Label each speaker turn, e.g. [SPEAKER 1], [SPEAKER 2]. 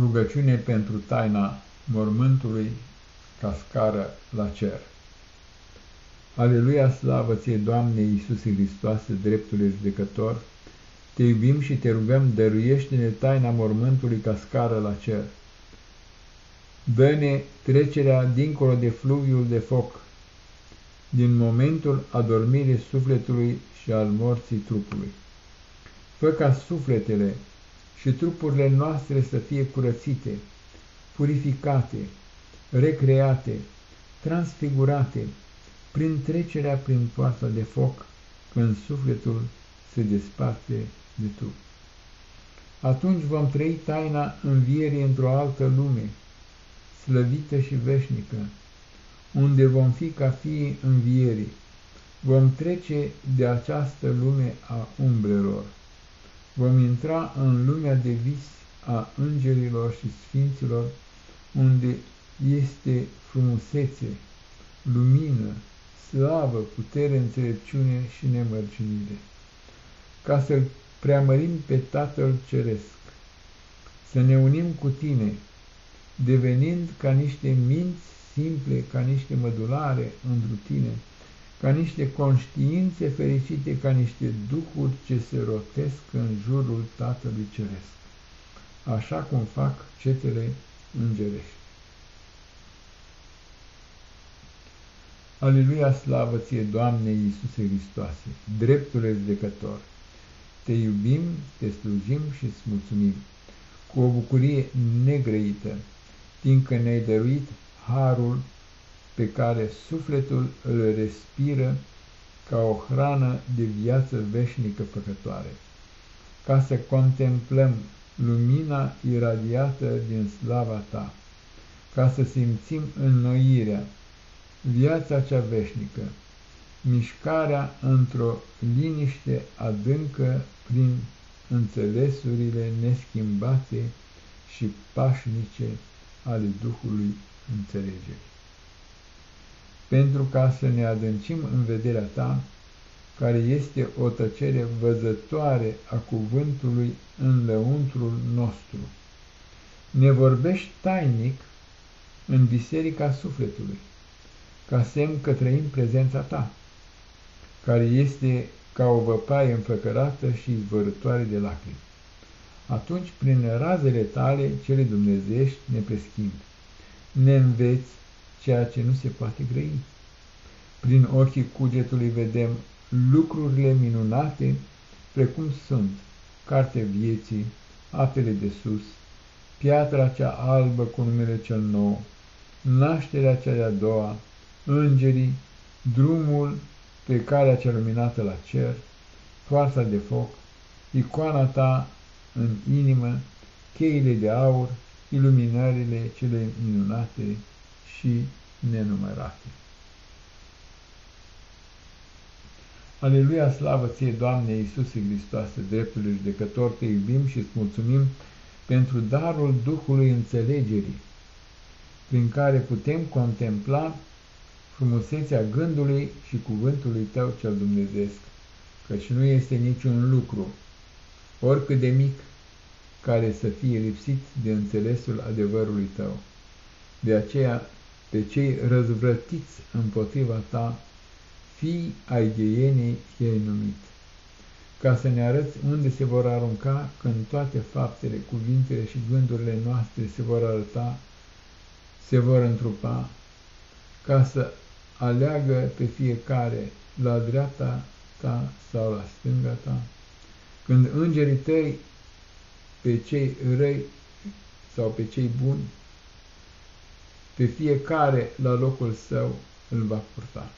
[SPEAKER 1] Rugăciune pentru taina mormântului ca scară la cer. Aleluia, slavă ție, Doamne Iisuse Hristoase, dreptul judecător, te iubim și te rugăm, dăruiește-ne taina mormântului ca scară la cer. Dă-ne trecerea dincolo de fluviul de foc, din momentul adormirii sufletului și al morții trupului. Fă ca sufletele și trupurile noastre să fie curățite, purificate, recreate, transfigurate, prin trecerea prin poarta de foc, când sufletul se desparte de trup. Atunci vom trăi taina învierii într-o altă lume, slăvită și veșnică, unde vom fi ca fii învierii. Vom trece de această lume a umbrelor vom intra în lumea de vis a îngerilor și sfinților, unde este frumusețe, lumină, slavă, putere, înțelepciune și nemărginire, ca să-L preamărim pe Tatăl Ceresc, să ne unim cu Tine, devenind ca niște minți simple, ca niște mădulare întru Tine, ca niște conștiințe fericite, ca niște duhuri ce se rotesc în jurul Tatălui Ceresc, așa cum fac cetele îngerești. Aleluia, slavă ție, Doamne Iisuse Hristoase, dreptul judecător! Te iubim, te slujim și îți mulțumim cu o bucurie negrăită, fiindcă ne-ai dăruit harul pe care sufletul îl respiră ca o hrană de viață veșnică păcătoare, ca să contemplăm lumina iradiată din slava ta, ca să simțim înnoirea, viața cea veșnică, mișcarea într-o liniște adâncă prin înțelesurile neschimbate și pașnice ale Duhului înțelegerii pentru ca să ne adâncim în vederea ta, care este o tăcere văzătoare a cuvântului în lăuntrul nostru. Ne vorbești tainic în biserica sufletului, ca semn că trăim prezența ta, care este ca o văpaie înfăcărată și izvărătoare de lacrimi. Atunci, prin razele tale, cele dumnezeiești ne preschimb. Ne înveți ceea ce nu se poate grăi. Prin ochii cugetului vedem lucrurile minunate, precum sunt cartea vieții, apele de sus, piatra cea albă cu numele cel nou, nașterea cea de-a doua, îngerii, drumul pe calea cea luminată la cer, toarța de foc, icoana ta în inimă, cheile de aur, iluminările cele minunate și nenumărate. Aleluia, slavă ție, Doamne Iisuse Hristoase, dreptul judecător, te iubim și îți mulțumim pentru darul Duhului înțelegerii, prin care putem contempla frumusețea gândului și cuvântului tău cel dumnezeesc, căci nu este niciun lucru, oricât de mic, care să fie lipsit de înțelesul adevărului tău. De aceea pe cei răzvrătiți împotriva ta, fii ai gheienii i-ai numit, ca să ne arăți unde se vor arunca când toate faptele, cuvintele și gândurile noastre se vor arăta, se vor întrupa, ca să aleagă pe fiecare la dreapta ta sau la stânga ta, când îngerii tăi pe cei răi sau pe cei buni pe fiecare la locul său îl va purta.